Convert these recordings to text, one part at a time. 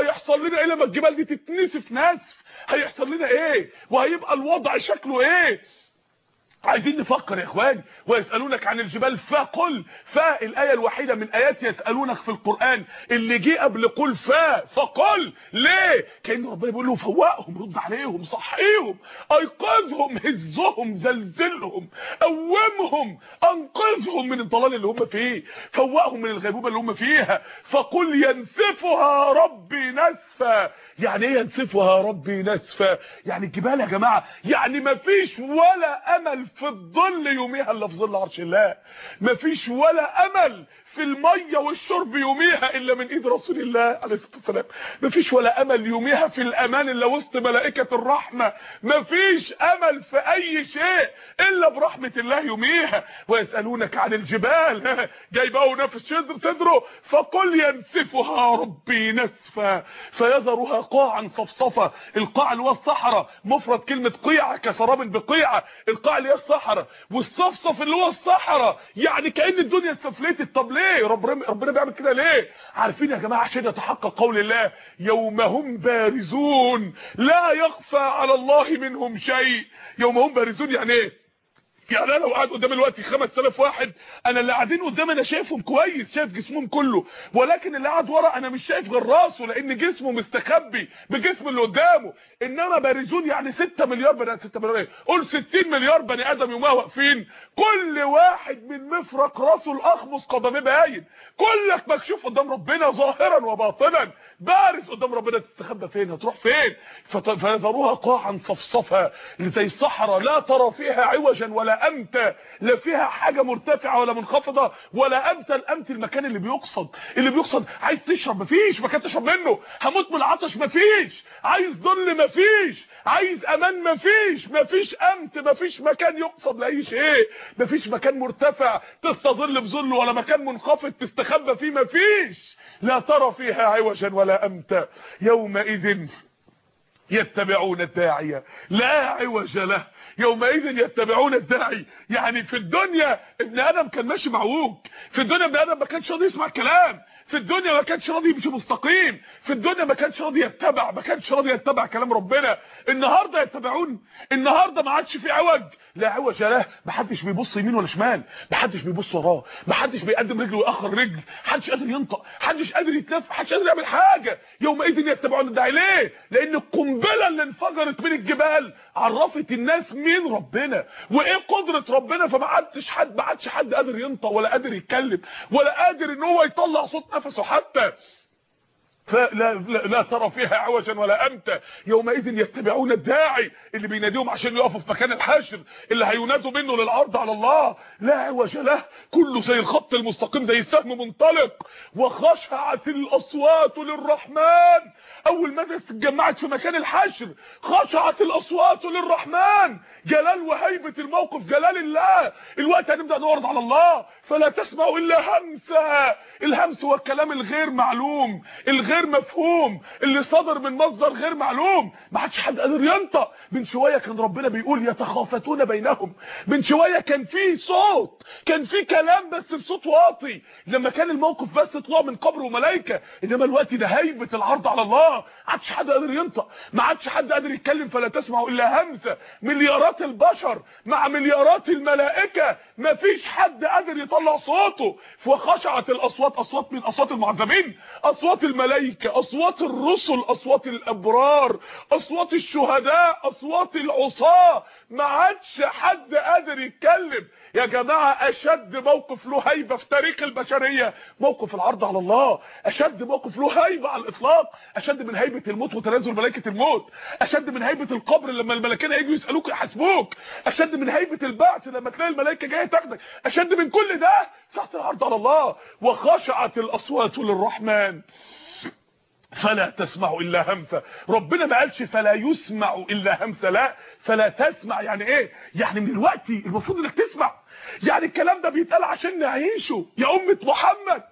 هيحصل لنا إيه لما الجبال دي تتنسف نسف؟ هيحصل لنا إيه؟ وهيبقى الوضع شكله إيه؟ عايزين نفكر يا إخواني ويسألونك عن الجبال فقل فا الآية الوحيدة من آيات يسألونك في القرآن اللي جه قبل قل فا فقل ليه؟ كأن ربنا بيقول له فوقهم رد عليهم صحيهم أيقظهم هزهم زلزلهم قومهم أنقذهم من الضلال اللي هم فيه فوقهم من الغيبوبة اللي هم فيها فقل ينسفها ربي نسفا. يعني إيه ينسفها ربي نسفا؟ يعني الجبال يا جماعة يعني مفيش ولا أمل في الظل يوميها الا في ظل عرش الله مفيش ولا أمل في المية والشرب يوميها إلا من إيد رسول الله عليه الصلاة والسلام. مفيش ولا أمل يوميها في الأمان إلا وسط ملائكة الرحمة. مفيش أمل في أي شيء إلا برحمة الله يوميها. ويسألونك عن الجبال. جاي بقى ونفس صدره. فقل ينسفها ربي نسفا. فيذرها قاعا صفصفا. القاع اللي هو الصحراء. مفرد كلمة قيعه كسراب بقيعه القاع اللي هي الصحراء. والصفصف اللي هو الصحراء. يعني كأن الدنيا اتسفلتت طب ليه ربنا ربنا بيعمل كده ليه؟ عارفين يا جماعة عشان يتحقق قول الله يوم هم بارزون. لا يخفى على الله منهم شيء. يوم هم بارزون يعني إيه؟ يعني أنا لو قاعد قدام دلوقتي 5000 واحد أنا اللي قاعدين قدام أنا شايفهم كويس شايف جسمهم كله ولكن اللي قاعد ورا أنا مش شايف غير راسه لأن جسمه مستخبي بجسم اللي قدامه. إنما بارزون يعني 6 مليار بني آدم 6 مليار قول 60 مليار بني آدم يومها واقفين. كل واحد من مفرق راسه لأخمص قدميه باين. كلك مكشوف قدام ربنا ظاهرا وباطنا. بارز قدام ربنا تستخبى فين؟ هتروح فين؟ فيذروها قاعا صفصفا زي الصحراء لا ترى فيها عوجا ولا إمتى لا فيها حاجة مرتفعة ولا منخفضة ولا إمتى الامت المكان اللي بيقصد. اللي بيقصد عايز تشرب مفيش. مكان تشرب منه. هموت من العطش مفيش. عايز ظل مفيش. عايز أمان مفيش. مفيش أمت مفيش مكان يقصد لأي شيء. مفيش مكان مرتفع تستظل بظله ولا مكان منخفض تستخبى فيه مفيش. لا ترى فيها عوجا ولا أمتا. يومئذ يتبعون الداعية لا عوج له. يومئذ يتبعون الداعي. يعني في الدنيا ابن آدم كان ماشي معوج في الدنيا ابن آدم ما كانش راضي يسمع كلام في الدنيا ما كانش راضي يمشي مستقيم. في الدنيا ما كانش راضي يتبع. ما كانش راضي يتبع كلام ربنا. النهارده يتبعون. النهارده ما عادش في عوج. لا عوج له. ما حدش بيبص يمين ولا شمال. ما حدش بيبص وراه. ما حدش بيقدم رجل ويأخر رجل. حدش قادر ينطق. حدش قادر يتنفس حدش قادر يعمل حاجة. يومئذ يتبعون الداعي. ليه؟ لأن القنبلة اللي انفجرت من الجبال عرفت الناس مين؟ ربنا. وإيه قدرة ربنا؟ فما عادش حد ما عادش حد قادر ينطق ولا قادر يتكلم ولا قادر إن هو يطلع صوت نفسه حتى. لا, لا ترى فيها عوجا ولا أمتا. يومئذ يتبعون الداعي اللي بيناديهم عشان يقفوا في مكان الحشر اللي هينادوا منه للعرض على الله. لا عوج له. كله زي الخط المستقيم زي السهم منطلق. وخشعت الأصوات للرحمن. أول ما الناس اتجمعت في مكان الحشر خشعت الأصوات للرحمن. جلال وهيبة الموقف جلال الله. الوقت هنبدأ نعرض على الله. فلا تسمعوا إلا همسا الهمس هو الكلام الغير معلوم. الغير مفهوم. اللي صدر من مصدر غير معلوم. ما حدش حد قادر ينطق. من شوية كان ربنا بيقول يتخافتون بينهم. من شوية كان في صوت. كان في كلام بس بصوت واطي. لما كان الموقف بس طلوع من قبر وملائكة إنما الوقت ده هيبة العرض على الله. ما عادش حد قادر ينطق. ما عادش حد قادر يتكلم فلا تسمعوا إلا همسه مليارات البشر مع مليارات الملائكة ما فيش حد قادر يطلع صوته. فخشعت الأصوات أصوات من أصوات المعذبين أصوات الملائكة أصوات الرسل أصوات الأبرار أصوات الشهداء أصوات العصاة. ما عادش حد قادر يتكلم. يا جماعة أشد موقف له هيبة في تاريخ البشرية. موقف العرض على الله. أشد موقف له هيبة على الإطلاق. أشد من هيبة الموت وتنازل ملائكة الموت. أشد من هيبة القبر لما الملائكه يجوا يسألوك يحاسبوك. أشد من هيبة البعث لما تلاقي الملائكة جاية تاخدك. أشد من كل ده ساعة العرض على الله. وخشعت الأصوات للرحمن. فلا تسمع إلا همسة. ربنا ما قالش فلا يسمع إلا همسة. لا فلا تسمع. يعني إيه؟ يعني من الوقت المفروض إنك تسمع. يعني الكلام ده بيتقال عشان نعيشه. يا أمة محمد.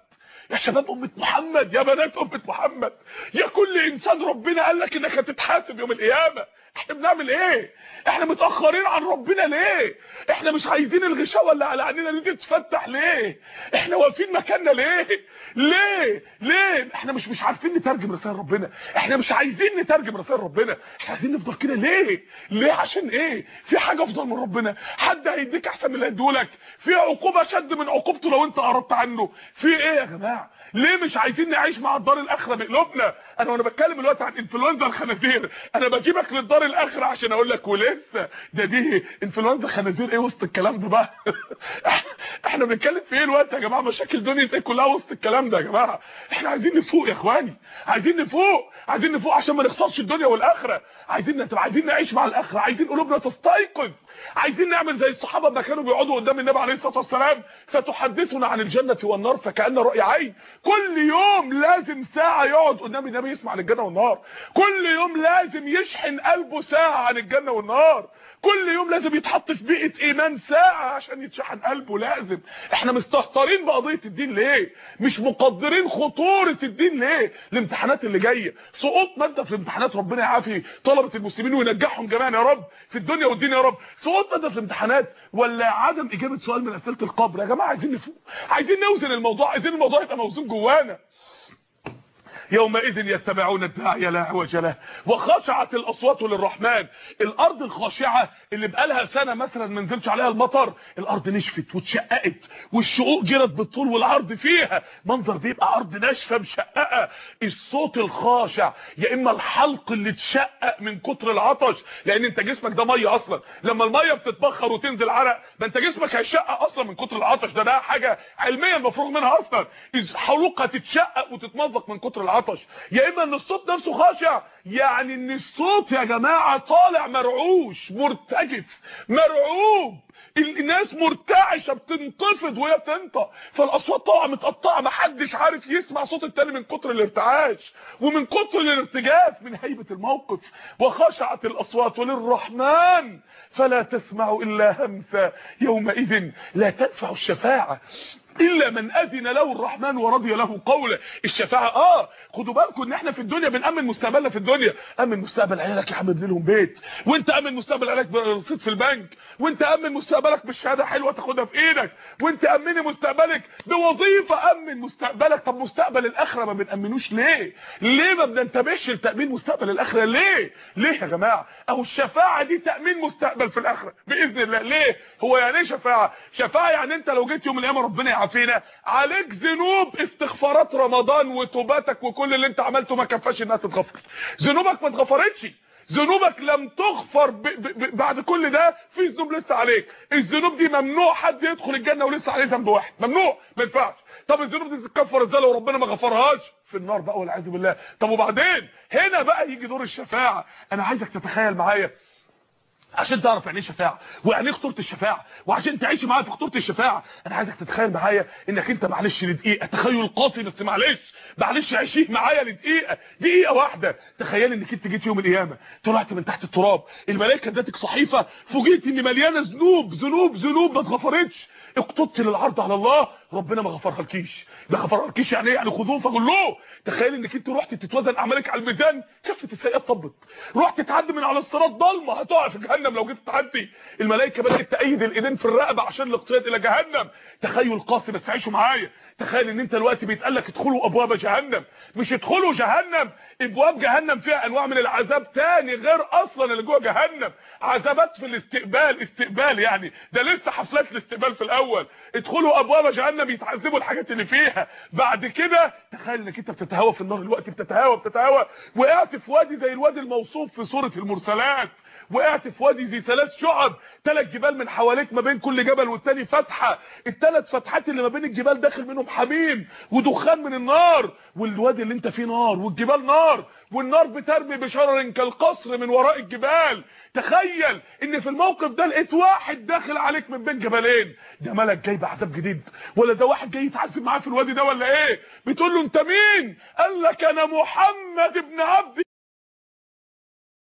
يا شباب أمة محمد يا بنات أمة محمد يا كل إنسان ربنا قال لك إنك هتتحاسب يوم القيامة. إحنا بنعمل إيه؟ إحنا متأخرين عن ربنا ليه؟ إحنا مش عايزين الغشاوة اللي على عينينا دي تتفتح ليه؟ إحنا واقفين مكاننا ليه؟ ليه؟ ليه؟ إحنا مش مش عارفين نترجم رسائل ربنا. إحنا مش عايزين نترجم رسائل ربنا. إحنا عايزين نفضل كده ليه؟ ليه؟ عشان إيه؟ في حاجة أفضل من ربنا. حد هيديك أحسن من اللي هيديهولك. في عقوبة شد من عقوبته لو أنت قربت عنه. في إيه يا جماعة؟ ليه مش عايزين نعيش مع الدار الآخرة بقلوبنا؟ أنا وأنا بتكلم دلوقتي عن إنفلونزا الخنازير. أنا بجيبك للدار الآخرة عشان أقول لك ولسه ده دي إنفلونزا الخنازير إيه وسط الكلام ده بقى؟ إحنا بنتكلم في إيه الوقت يا جماعة؟ مشاكل دنيا كلها وسط الكلام ده يا جماعة. إحنا عايزين نفوق يا إخواني. عايزين نفوق عايزين نفوق عشان ما نخسرش الدنيا والآخرة. عايزين عايزين نعيش مع الآخرة. عايزين قلوبنا تستيقظ. عايزين نعمل زي الصحابة ما كانوا بيقعدوا قدام النبي عليه الصلاة والسلام فتحدثنا عن الجنة والنار فكأن رؤيا عين. كل يوم لازم ساعة يقعد قدام النبي يسمع عن الجنة والنار. كل يوم لازم يشحن قلبه ساعة عن الجنة والنار. كل يوم لازم يتحط في بيئة إيمان ساعة عشان يتشحن قلبه لازم. إحنا مستهترين بقضية الدين ليه؟ مش مقدرين خطورة الدين ليه؟ الامتحانات اللي جاية. سقوط مادة في الامتحانات ربنا يعافي طلبة المسلمين وينجحهم جميعا يا رب. في الدنيا والدين يا رب. سقوط في الامتحانات ولا عدم إجابة سؤال من أسئلة القبر؟ يا جماعة عايزين نفوق عايزين نوزن الموضوع عايزين الموضوع يبقى موزون جوانا. يومئذ يتبعون الداعي لا عوج له وخشعت الأصوات للرحمن. الأرض الخاشعة اللي بقالها سنة مثلا ما نزلش عليها المطر الأرض نشفت واتشققت والشقوق جرت بالطول والعرض فيها. منظر بيبقى أرض ناشفة مشققة. الصوت الخاشع يا إما الحلق اللي اتشقق من كتر العطش لأن أنت جسمك ده مية أصلا. لما المية بتتبخر وتنزل عرق ما أنت جسمك هيشقق أصلا من كتر العطش. ده ده حاجة علميا مفروغ منها أصلا. الحلوق هتتشقق وتتمزق من كتر العطش. العطش يا إما إن الصوت نفسه خاشع يعني إن الصوت يا جماعة طالع مرعوش مرتجف مرعوب. الناس مرتعشة بتنتفض وهي بتنطق فالأصوات طالعة متقطعة محدش عارف يسمع صوت التاني من كتر الارتعاش ومن كتر الارتجاف من هيبة الموقف وخشعت الأصوات. للرحمن فلا تسمع إلا همسا يومئذ لا تنفع الشفاعة. إلا من أذن له الرحمن ورضي له قوله. الشفاعة آه خدوا بالكم إن إحنا في الدنيا بنأمن مستقبلنا في الدنيا. أمن مستقبل عيالك يا عم ابن لهم بيت. وأنت أمن مستقبل عيالك برصيد في البنك. وأنت أمن مستقبلك بالشهادة حلوة تاخدها في إيدك. وأنت أمني مستقبلك بوظيفة. أمن مستقبلك. طب مستقبل الآخرة ما بنأمنوش ليه؟ ليه ما بننتبهش لتأمين مستقبل الآخرة ليه؟ ليه يا جماعة؟ أهو الشفاعة دي تأمين مستقبل في الآخرة بإذن الله. ليه؟ هو يعني إيه شفاعة؟ شفاعة يعني أنت لو جيت يوم القيامة ربنا يعافينا عليك ذنوب استغفارات رمضان وتوباتك وكل اللي انت عملته ما كفاش انها تتغفر. ذنوبك ما اتغفرتش. ذنوبك لم تغفر ب ب بعد كل ده في ذنوب لسه عليك. الذنوب دي ممنوع حد يدخل الجنة ولسه عليه ذنب واحد. ممنوع ما ينفعش. طب الذنوب دي تتكفر إزاي لو ربنا ما غفرهاش؟ في النار بقى والعياذ بالله. طب وبعدين؟ هنا بقى يجي دور الشفاعة. أنا عايزك تتخيل معايا. عشان تعرف يعني إيه شفاعة ويعني إيه خطورة الشفاعة وعشان تعيش معايا في خطورة الشفاعة. أنا عايزك تتخيل معايا إنك أنت معلش لدقيقة تخيل قاسي بس معلش معلش عيشيه معايا لدقيقة دقيقة واحدة. تخيل إنك أنت جيت يوم القيامة طلعت من تحت التراب الملائكة ادتك صحيفة فوجئت إن مليانة ذنوب ذنوب ذنوب ما اتغفرتش. اقتدت للعرض على الله ربنا ما غفرها لكيش ما غفرها لكيش يعني إيه؟ يعني خذوه فغلوه تخيل إنك أنت رحت تتوزن اعمالك على الميزان كفة السيئات طبت. رحت تعدي من على الصراط ضلمة هتقع في جهنم. لو جيت تعدي الملائكة بدأت تأيد الإيدين في الرقبة عشان الاقتياد إلى جهنم. تخيل قاسي بس عيشوا معايا. تخيل إن أنت دلوقتي بيتقال لك ادخلوا أبواب جهنم. مش ادخلوا جهنم. أبواب جهنم فيها أنواع من العذاب تاني غير أصلا اللي جوه جهنم. عذابات في الاستقبال استقبال يعني. ده لسه حفلات الاستقبال في الأول. ادخلوا أبواب جهنم يتعذبوا الحاجات اللي فيها. بعد كده تخيل إنك أنت بتتهوى في النار الوقت بتتهوى بتتهوى. وقعت في وادي زي الوادي الموصوف في سورة المرسلات. وقعت في وادي زي ثلاث شعب. ثلاث جبال من حواليك ما بين كل جبل والتاني فتحة. الثلاث فتحات اللي ما بين الجبال داخل منهم حميم ودخان من النار. والوادي اللي انت فيه نار والجبال نار. والنار بترمي بشرر كالقصر من وراء الجبال. تخيل ان في الموقف ده لقيت واحد داخل عليك من بين جبلين. ده ملك جاي بعذاب جديد. ولا ده واحد جاي يتعذب معاه في الوادي ده ولا إيه؟ بتقول له انت مين؟ قال لك أنا محمد ابن عبد